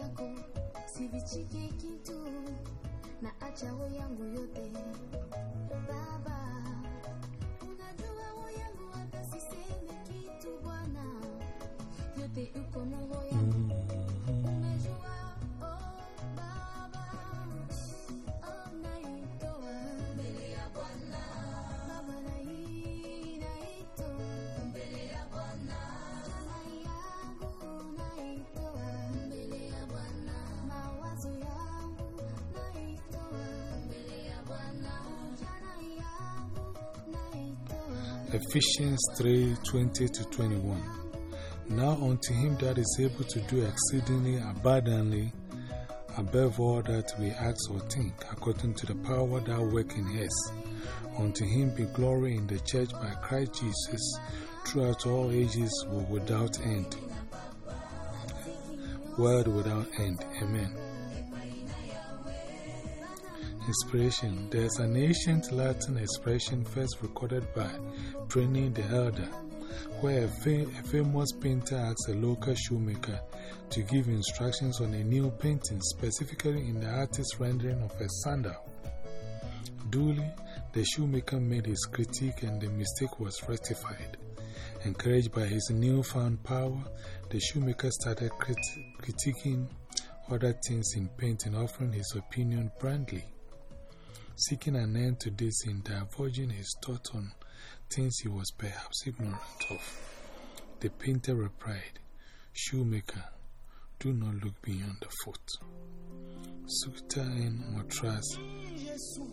yako sivichiki kitu na acha roho yangu yote. Baba unajua roho yangu hata siseme kitu bwana. Yote uko na roho Ephesians 3 20 to 21. Now unto him that is able to do exceedingly abundantly above all that we ask or think, according to the power that work in us. Unto him be glory in the church by Christ Jesus throughout all ages without end. Word without end. Amen. Inspiration There's an ancient Latin expression first recorded by Pliny the Elder, where a, fa a famous painter asks a local shoemaker to give instructions on a new painting, specifically in the artist's rendering of a sandal. Duly, the shoemaker made his critique and the mistake was rectified. Encouraged by his newfound power, the shoemaker started crit critiquing other things in painting, offering his opinion brandly. Seeking an end to this in diverging his thought on things he was perhaps ignorant of, the painter replied, Shoemaker, do not look beyond the foot. Sukta en matras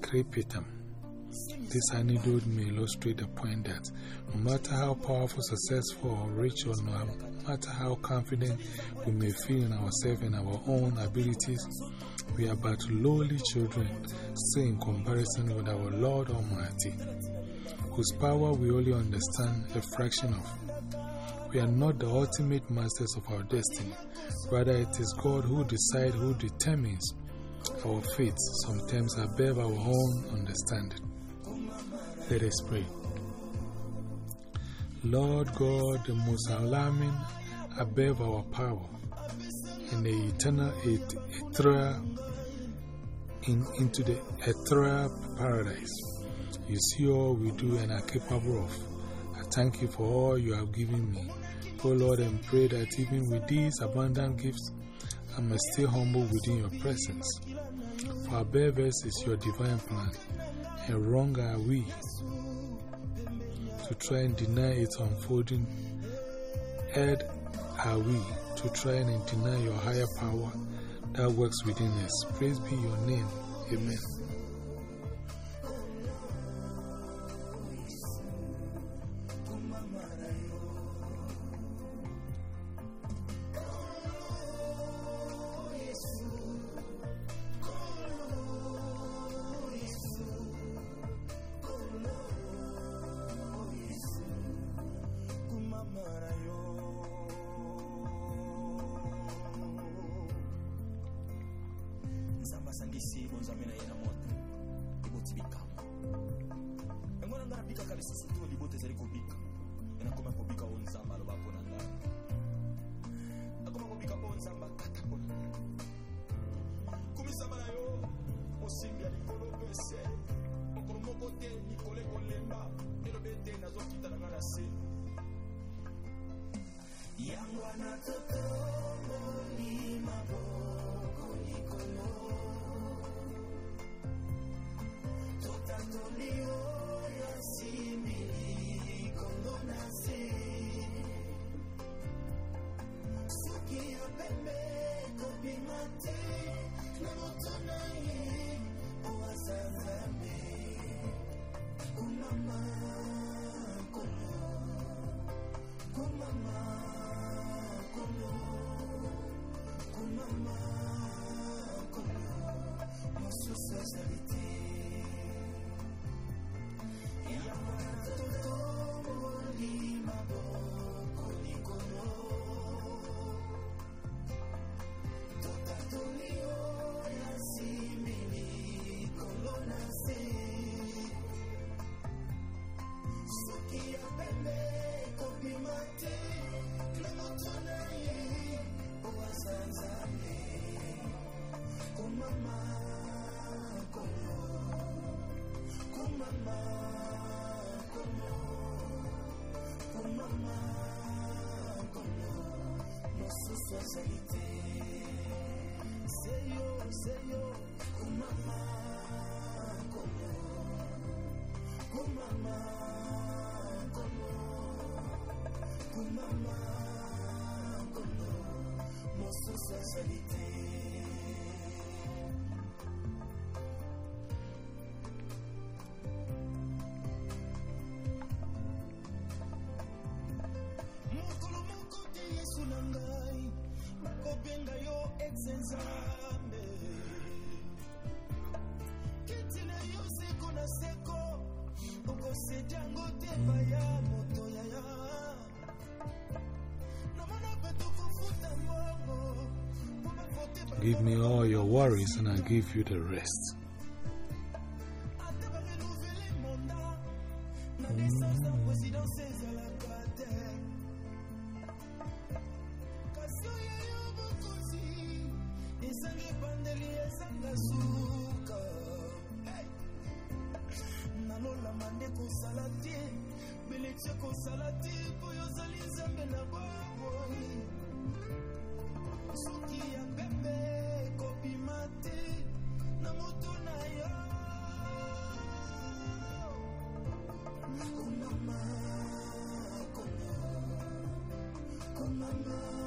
crepitam. This anecdote may illustrate the point that no matter how powerful, successful, or rich, or no matter how confident we may feel in ourselves and our own abilities, we are but lowly children, still in comparison with our Lord Almighty, whose power we only understand a fraction of. We are not the ultimate masters of our destiny, rather, it is God who decides, who determines our fate, sometimes above our own understanding. Let us pray. Lord God, the most alarming above our power, in the eternal ethereal, in, into the ethereal paradise. You see all we do and are capable of. I thank you for all you have given me. O Lord, and pray that even with these abundant gifts, I must stay humble within your presence. Above us is your divine plan, and wrong are we to try and deny its unfolding. Ed are we to try and deny your higher power that works within us. Praise be your name. Amen. Nzambe asangisi bonzambe na ye na moto liboti bikama. Yango na ngai nabikaka lisusu to libota ezali kobika. E nakoma kobika o nzambe aloba mpo na ngai nakoma kobika mpo nzambe akata mpo na ngai kumisama na yo mosimbi ya likolo pese. Mokolo moko te likolo ekolemba. Elobi ete nazokita na ngai na se. Yango wana totongoli conseguiste. Sé yo, sé yo, con mamá, como, con mamá, como, con mamá, como, no su sexualité. Give me all your worries and I'll give you the rest. ate barenouvele nyama nde kozala te beleti ekozala te mpo yo ozali nzambe na boboi soki ya pepe ekobima te na moto na yo. Nakomama komama komama.